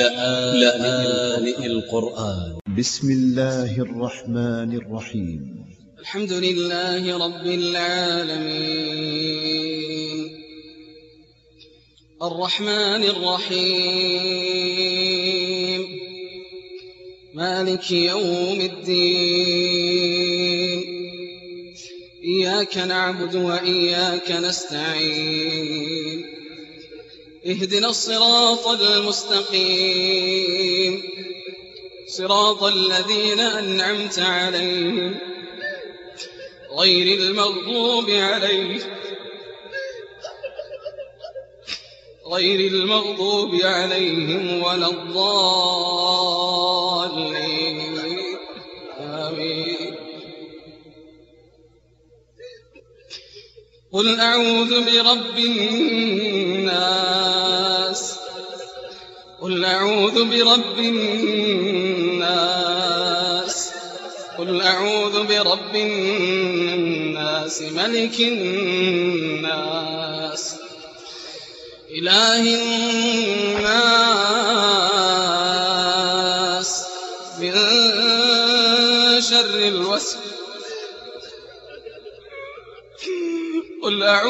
لآن القرآن. ب س م الله الرحمن الرحيم. الحمد لله رب العالمين. الرحمن الرحيم. مالك يوم الدين. إياك نعبد وإياك نستعين. اهدنا الصراط المستقيم. صراط الذين أنعمت عليهم غير المغضوب عليهم غير المغضوب عليهم ولا الضالين. آمين. قل أعوذ برب الناس قل أعوذ برب الناس قل أعوذ برب الناس ملك الناس إله الناس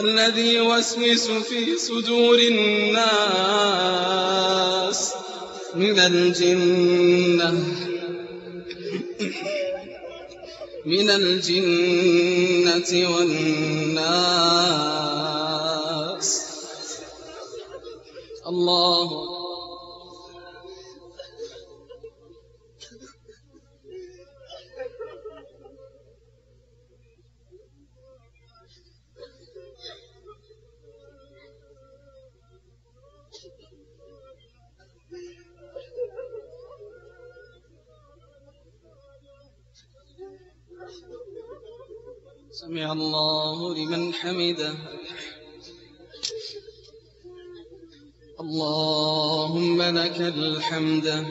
الذي يوسوس في صدور الناس من الجنة. من الجنة والناس. الله سمع الله لمن حمده. اللهم لك الحمد.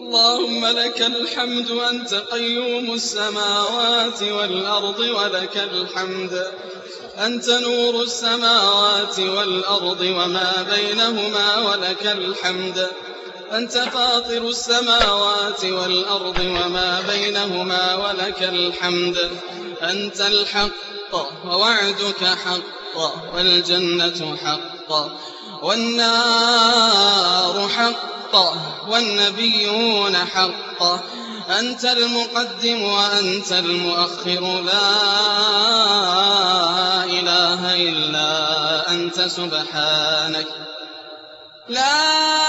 اللهم لك الحمد أنت قيوم السماوات والأرض ولك الحمد. أنت نور السماوات والأرض وما بينهما ولك الحمد. أنت فاطر السماوات والأرض وما بينهما ولك الحمد. أنت الحق ووعدك حق والجنة حق والنار حق والنبيون حق. أنت المقدم وأنت المؤخر. لا إله إلا أنت سبحانك. لا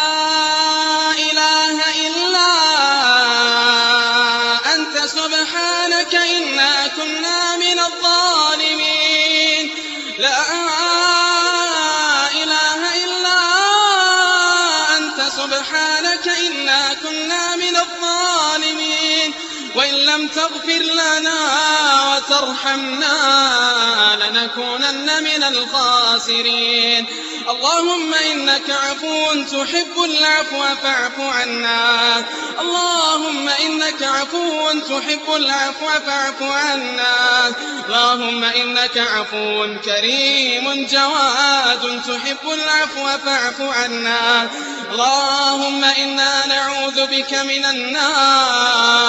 لم تغفر لنا وترحمنا لنكونن من الخاسرين اللهم إنك عفو تحب العفو فاعف عنا. اللهم إنك عفو تحب العفو فاعف عنا. اللهم إنك عفو كريم جواد تحب العفو فاعف عنا. اللهم إنا نعوذ بك من النار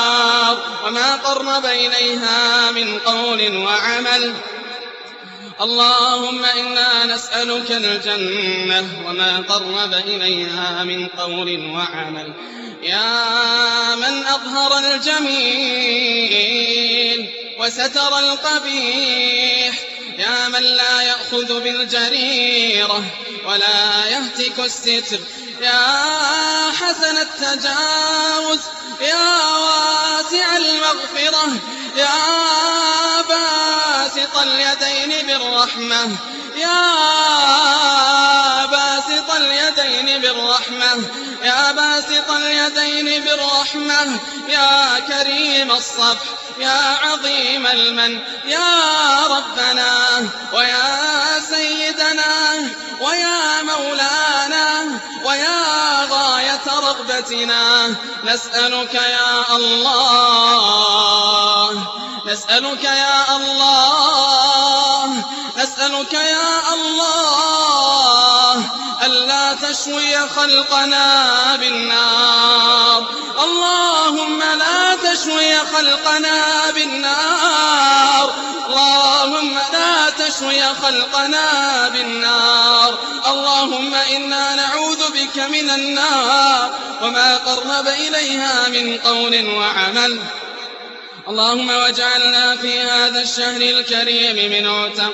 وما قرب إليها من قول وعمل. اللهم إنا نسألك الجنة وما قرب إليها من قول وعمل. يا من أظهر الجميل وستر القبيح. يا من لا يأخذ بالجريرة ولا يهتك الستر. يا حسن التجاوز. يا واسع المغفرة. يا باسط اليدين بالرحمة. يا باسط اليدين بالرحمة. يا باسط اليدين بالرحمة. يا كريم الصف يا عظيم المن. يا ربنا. ويا سيدنا. ويا مولانا. ويا غاية رغبتنا. نسألك يا الله. نسألك يا الله نسألك يا الله ألا تشوي خلقنا بالنار. اللهم لا تشوي خلقنا بالنار. اللهم لا تشوي خلقنا بالنار. اللهم إنا نعوذ بك من النار وما قرب إليها من قول وعمل. اللهم واجعلنا في هذا الشهر الكريم من عتقائك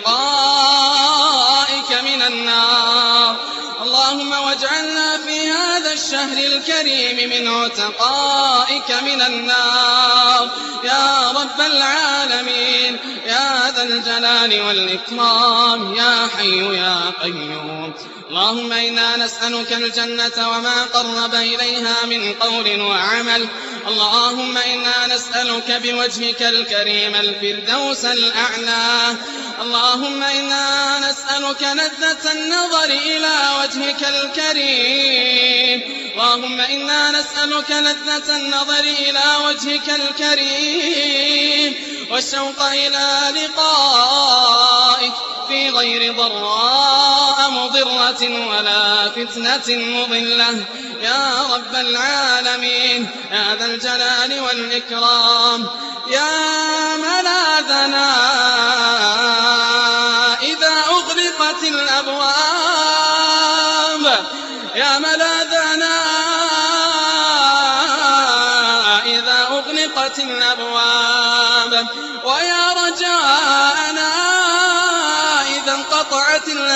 من النار. اللهم واجعلنا في هذا الشهر الكريم من عتقائك من النار. يا رب العالمين يا ذا الجلال والإكرام يا حي يا قيوم. اللهم إنا نسألك الجنة وما قرب إليها من قول وعمل. اللهم إنا نسألك بوجهك الكريم الفردوس الأعلى. اللهم إنا نسألك لذة النظر إلى وجهك الكريم. اللهم إنا نسألك لذة النظر إلى وجهك الكريم. والشوق إلى لقائك. في غير ضراء مضرة ولا فتنة مضلة. يا رب العالمين يا ذا الجلال والإكرام يا ملاذنا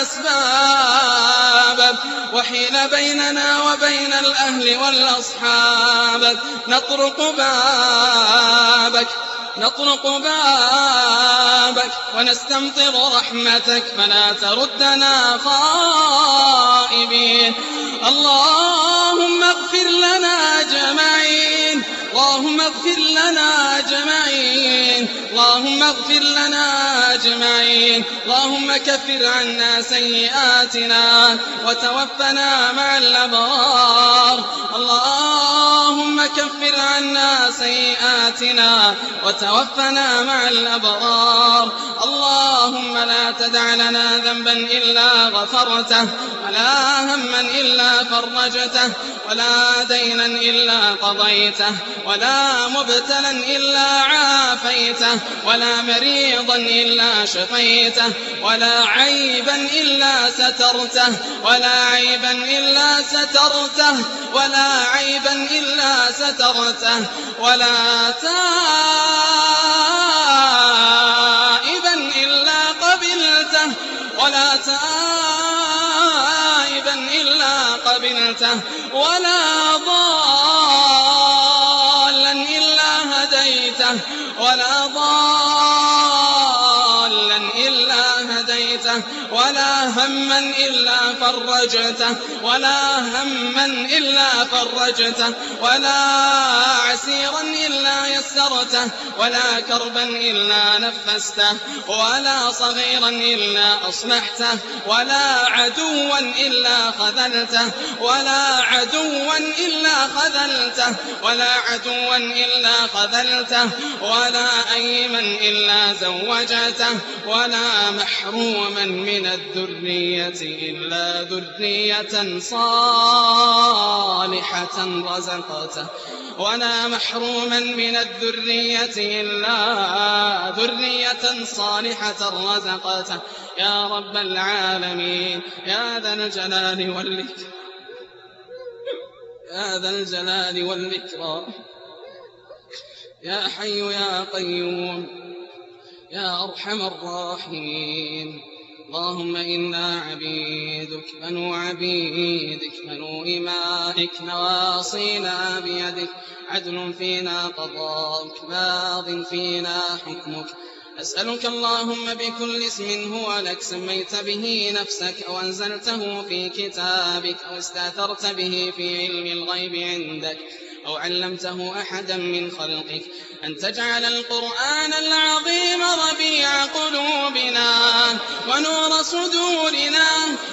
الأسباب وحيل بيننا وبين الأهل والأصحاب. نطرق بابك نطرق بابك ونستمطر رحمتك فلا تردنا خائبين. اللهم اللهم اغفر لنا أجمعين. اللهم كفر عنا سيئاتنا وتوفنا مع الأبرار. اللهم كفر عنا سيئاتنا وتوفنا مع الأبرار. اللهم لا تدع لنا ذنبا إلا غفرته ولا هما إلا فرجته ولا دينا إلا قضيته ولا مبتلا إلا عافيته ولا مريضا إلا شفيته ولا عيبا إلا سترته ولا عيبا إلا سترته ولا عيبا إلا سترته ولا تائبا إلا قبلته ولا تائبا إلا قبلته ولا هديته ولا هما إلا فرجته ولا هما إلا فرجته ولا عسيرا إلا يسرته ولا كربا إلا نفسته ولا صغيرا إلا أصلحته ولا عدوا إلا خذلته ولا إلا خذلته ولا عدوا إلا خذلته ولا أيما إلا زوجته ولا محروما من الذرية إلا ذرية صالحة رزقته ولا محروما من الذرية إلا ذرية صالحة رزقته. يا رب العالمين يا ذا الجلال والإكرام. يا ذا الجلال والإكرام. يا حي يا قيوم يا أرحم الراحمين. اللهم إنا عبيدك بنو عبيدك بنو إمائك نواصينا بيدك. عدل فينا قضاءك ماض فينا حكمك. أسألك اللهم بكل اسم هو لك سميت به نفسك أو أنزلته في كتابك أو استأثرت به في علم الغيب عندك أو علمته أحدا من خلقك. أن تجعل القرآن العظيم ربيع قلوبنا ونور صدورنا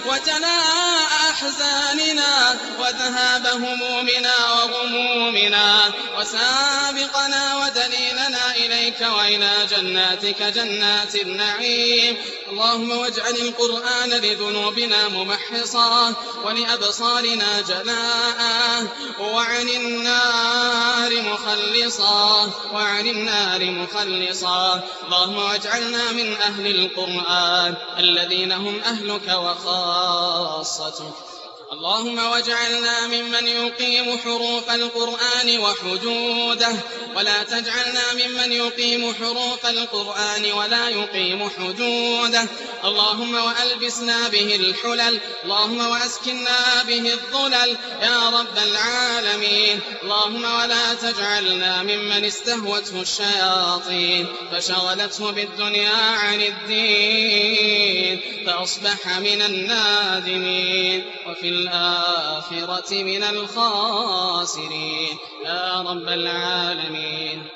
وجلاء أحزاننا وذهاب همومنا وغمومنا وسابقنا ودليلنا إليك وإلى جناتك جنات النعيم. اللهم واجعل القرآن لذنوبنا ممحصا ولأبصارنا جلاء وعن النار مخلصا وعن النار مخلصا. اللهم واجعلنا من أهل القرآن الذين هم أهلك وخاصتك. اللهم واجعلنا ممن يقيم حروف القرآن وحدوده. ولا تجعلنا ممن يقيم حروف القرآن ولا يقيم حدوده. اللهم وألبسنا به الحلل اللهم وأسكنا به الظلل. يا رب العالمين اللهم ولا تجعلنا ممن استهوته الشياطين. فشغلته بالدنيا عن الدين فأصبح من النادمين. وفي الآخرة من الخاسرين. يا رب العالمين.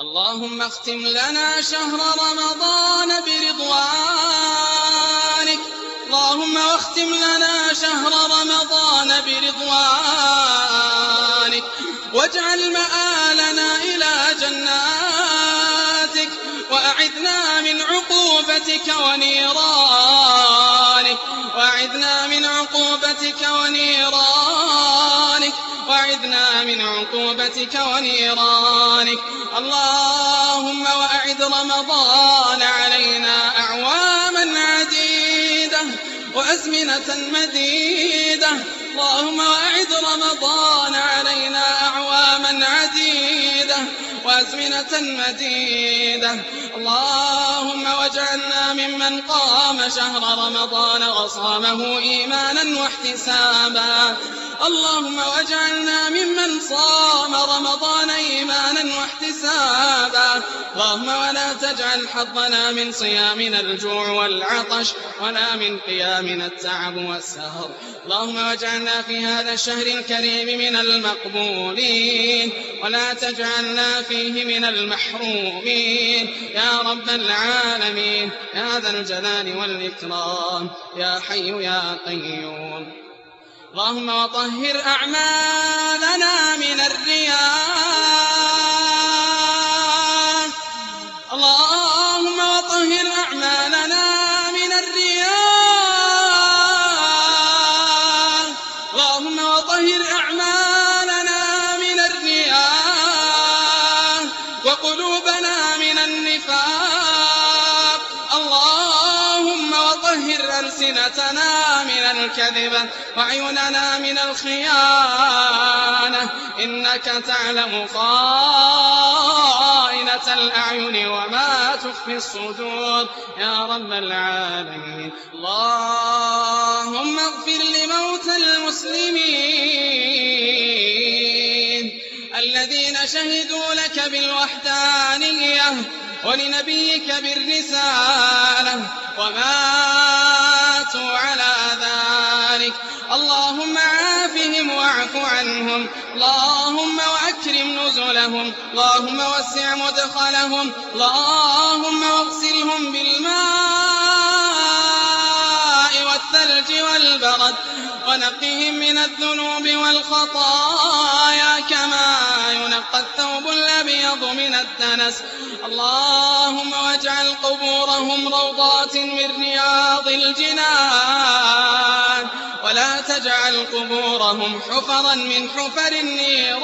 اللهم اختم لنا شهر رمضان برضوانك. اللهم واختم لنا شهر رمضان برضوانك. واجعل مآلنا إلى جناتك. وأعذنا من عقوبتك ونيرانك. وأعذنا عقوبتك ونيرانك وأعذنا من عقوبتك ونيرانك. اللهم وأعد رمضان علينا أعواما عديدة وأزمنة مديدة. اللهم وأعد رمضان علينا أعواما وأزمنة مديدة. اللهم واجعلنا ممن قام شهر رمضان وصامه إيمانا واحتسابا. اللهم واجعلنا ممن صام رمضان إيمانا واحتسابا. اللهم ولا تجعل حظنا من صيامنا الجوع والعطش ولا من قيامنا التعب والسهر. اللهم واجعلنا في هذا الشهر الكريم من المقبولين. ولا تجعلنا فيه من المحرومين. يا رب العالمين يا ذا الجلال والإكرام يا حي يا قيوم. اللهم وطهر أعمالنا من الرياء اللهم وطهر أعمالنا من الرياء اللهم وطهر أعمالنا من الرياء وقلوبنا من النفاق. اللهم وطهر ألسنتنا الكذب وعيوننا من الخيانة. إنك تعلم خائنة الأعين وما تخفي الصدور. يا رب العالمين. اللهم اغفر لموتى المسلمين الذين شهدوا لك بالوحدانية ولنبيك بالرسالة. وماتوا على اللهم عافهم واعف عنهم. اللهم وأكرم نزلهم. اللهم وسع مدخلهم. اللهم واغسلهم بالماء والثلج والبرد. ونقهم من الذنوب والخطايا كما ينقى الثوب الأبيض من الدنس. اللهم واجعل قبورهم روضات من رياض الجنان. ولا تجعل قبورهم حفرا من حفر النيران.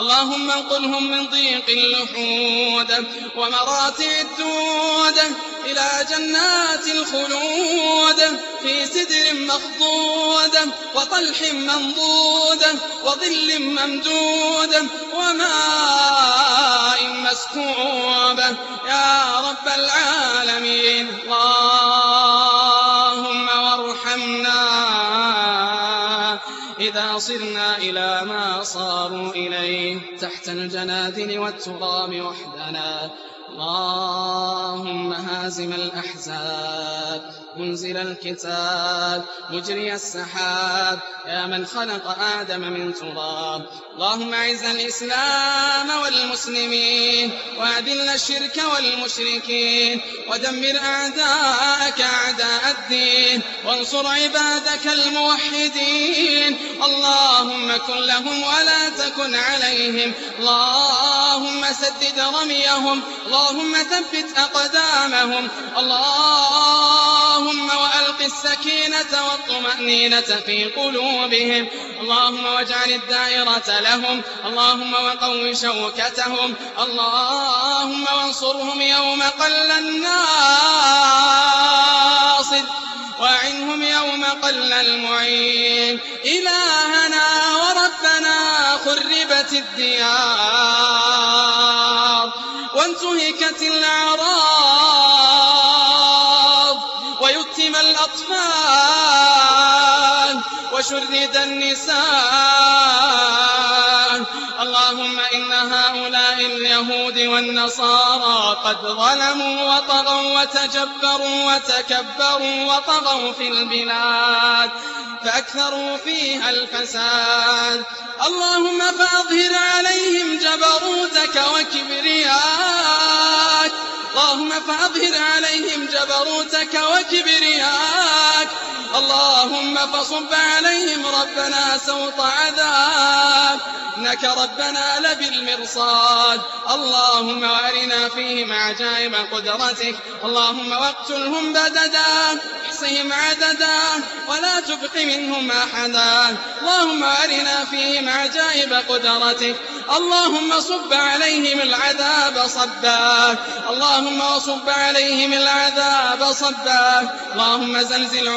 اللهم انقلهم من ضيق اللحود ومراتع الدود إلى جنات الخلود. في سدر مخضود وطلح منضود وظل ممدود وماء مسكوب. يا رب العالمين. اللهم صرنا إلى ما صاروا إليه تحت الجنادل والتراب وحدنا. اللهم هازم الأحزاب منزل الكتاب مجري السحاب يا من خلق آدم من تراب. اللهم أعز الإسلام والمسلمين وأذل الشرك والمشركين ودمر أعداءك أعداء الدين وانصر عبادك الموحدين. اللهم كن لهم ولا تكن عليهم اللهم سدد رميهم اللهم ثبت أقدامهم اللهم وألق السكينة والطمأنينة في قلوبهم اللهم واجعل الدائرة لهم اللهم وقو شوكتهم اللهم وانصرهم يوم قل الناصر وأعنهم يوم قل المعين. إلهنا خربت الديار وانتهكت الأعراض ويتم الأطفال وشرد النساء اليهود والنصارى قد ظلموا وطغوا وتجبروا وتكبروا وطغوا في البلاد فأكثروا فيها الفساد. اللهم فأظهر عليهم جبروتك وكبرياك. اللهم فأظهر عليهم جبروتك وكبرياك. اللهم فصب عليهم ربنا سوط عذاب. إنك ربنا لبالمرصاد. اللهم وارنا فيهم عجائب قدرتك. اللهم واقتلهم بددا. احصهم عددا. ولا تبق منهم أحدا. اللهم أرنا فيهم عجائب قدرتك. اللهم صب عليهم العذاب صبا. اللهم وصب عليهم العذاب صبا. اللهم زلزل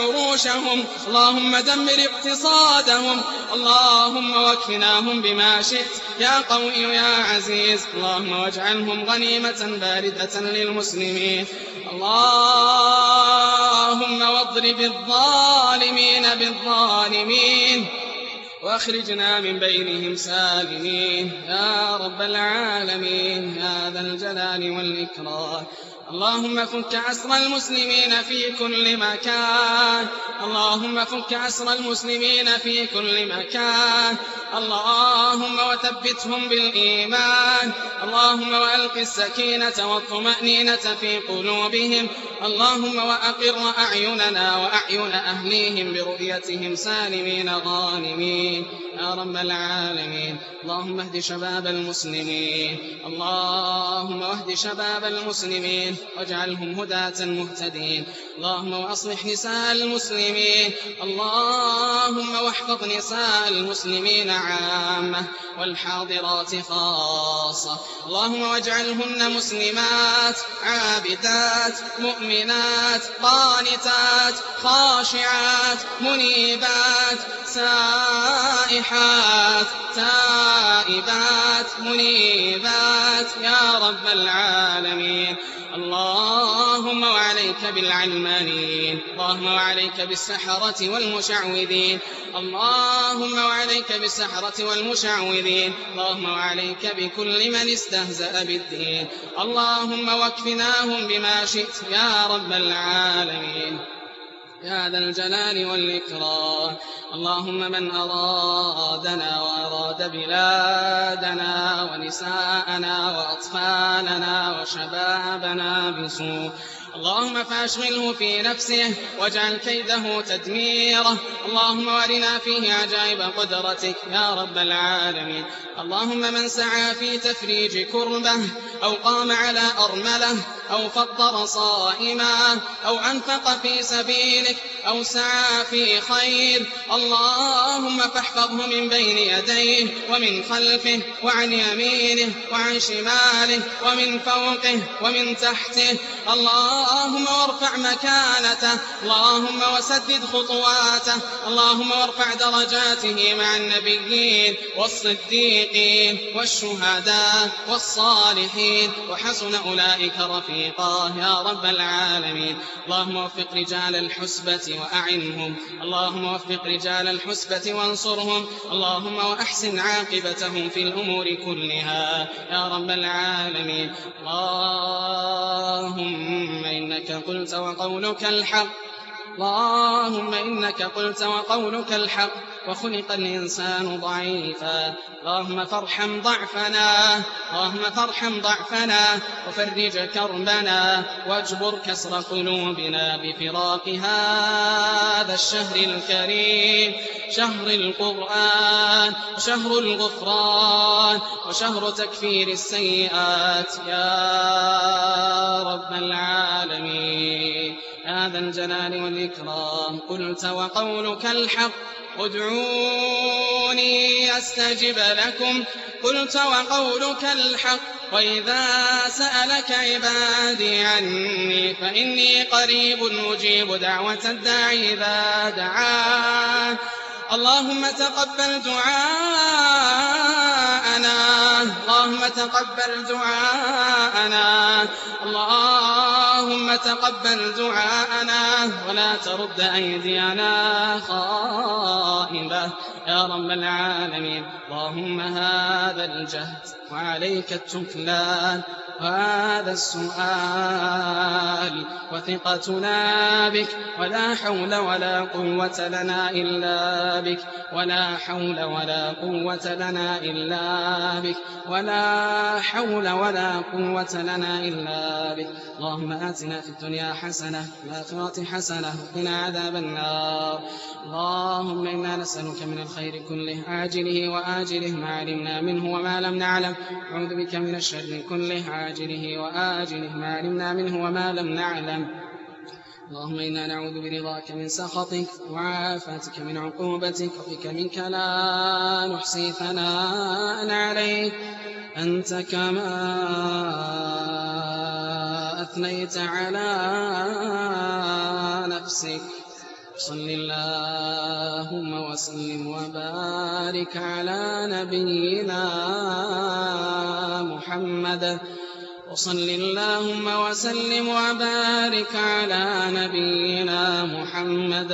عروشهم اللهم دمر اقتصادهم. اللهم واكفناهم بما شئت. يا قوي يا عزيز. اللهم واجعلهم غنيمة باردة للمسلمين. اللهم واضرب الظالمين بالظالمين. واخرجنا من بينهم سالمين. يا رب العالمين. يا ذا الجلال والإكرام. اللهم فك أسر المسلمين في كل مكان. اللهم فك أسر المسلمين في كل مكان. اللهم وثبتهم بالإيمان. اللهم وألق السكينة والطمأنينة في قلوبهم. اللهم وأقر أعيننا وأعين أهليهم برؤيتهم سالمين غانمين يا رب العالمين. اللهم اهد شباب المسلمين. اللهم اهد شباب المسلمين واجعلهم هداة مهتدين اللهم وأصلح نساء المسلمين. اللهم واحفظ نساء المسلمين عامة والحاضرات خاصة. اللهم واجعلهن مسلمات عابدات مؤمنات قانتات خاشعات منيبات سائحات تائبات منيبات يا رب العالمين. اللهم وعليك بالعلمانيين اللهم وعليك بالسحرة والمشعوذين اللهم وعليك بالسحرة والمشعوذين اللهم وعليك بكل من استهزأ بالدين. اللهم واكفناهم بما شئت يا رب العالمين. يا ذا الجلال والإكرام اللهم من أرادنا وأراد بلادنا ونساءنا وأطفالنا وشبابنا بسوء. اللهم فاشغله في نفسه واجعل كيده تدميره. اللهم وارنا فيه عجائب قدرتك يا رب العالمين. اللهم من سعى في تفريج كربه أو قام على أرملة أو فطر صائما أو أنفق في سبيلك أو سعى في خير. اللهم فاحفظه من بين يديه ومن خلفه وعن يمينه وعن شماله ومن فوقه ومن تحته. اللهم وارفع مكانته اللهم وسدد خطواته اللهم وارفع درجاته مع النبيين والصديقين والشهداء والصالحين. وحسن أولئك رفيقا. يا رب العالمين. اللهم وفق رجال الحسبة وأعنهم. اللهم وفق رجال الحسبة وانصرهم. اللهم وأحسن عاقبتهم في الأمور كلها يا رب العالمين. اللهم إنك قلت وقولك الحق. اللهم إنك قلت وقولك الحق. وخلق الإنسان ضعيفا. اللهم فارحم ضعفنا اللهم فارحم ضعفنا وفرج كربنا واجبر كسر قلوبنا بفراق هذا الشهر الكريم. شهر القرآن شهر الغفران وشهر تكفير السيئات. يا رب العالمين. يا ذا الجلال والإكرام قلت وقولك الحق. ادعوني أستجب لكم. قلت وقولك الحق. وإذا سألك عبادي عني فإني قريب أجيب دعوة الداعي إذا دعان اللهم تقبل دعاءنا. اللهم تقبل دعاءنا. اللهم تقبل دعاءنا ولا ترد أيدينا خائبة. يا رب العالمين اللهم هذا الجهد وعليك التكلان وهذا السؤال وثقتنا بك ولا حول ولا قوة لنا إلا بك ولا حول ولا قوة لنا إلا بك ولا حول ولا قوة لنا إلا بك اللهم آتنا في الدنيا حسنة والآخرة حسنة وقنا عذاب النار اللهم إنا نسألك من الخير كله عاجله وآجله ما علمنا منه وما لم نعلم نعوذ بك من الشر كله عاجله وآجله ما علمنا منه وما لم نعلم. اللهم إنا نعوذ برضاك من سخطك وعافاتك من عقوبتك وبك منك لا نحصي ثناء عليك. أنت كما أثنيت على نفسك. صل اللهم وسلم وبارك على نبينا محمد. وصل اللهم وسلم وبارك على نبينا محمد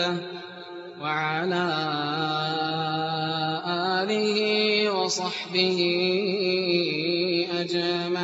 وعلى آله وصحبه أجمعين.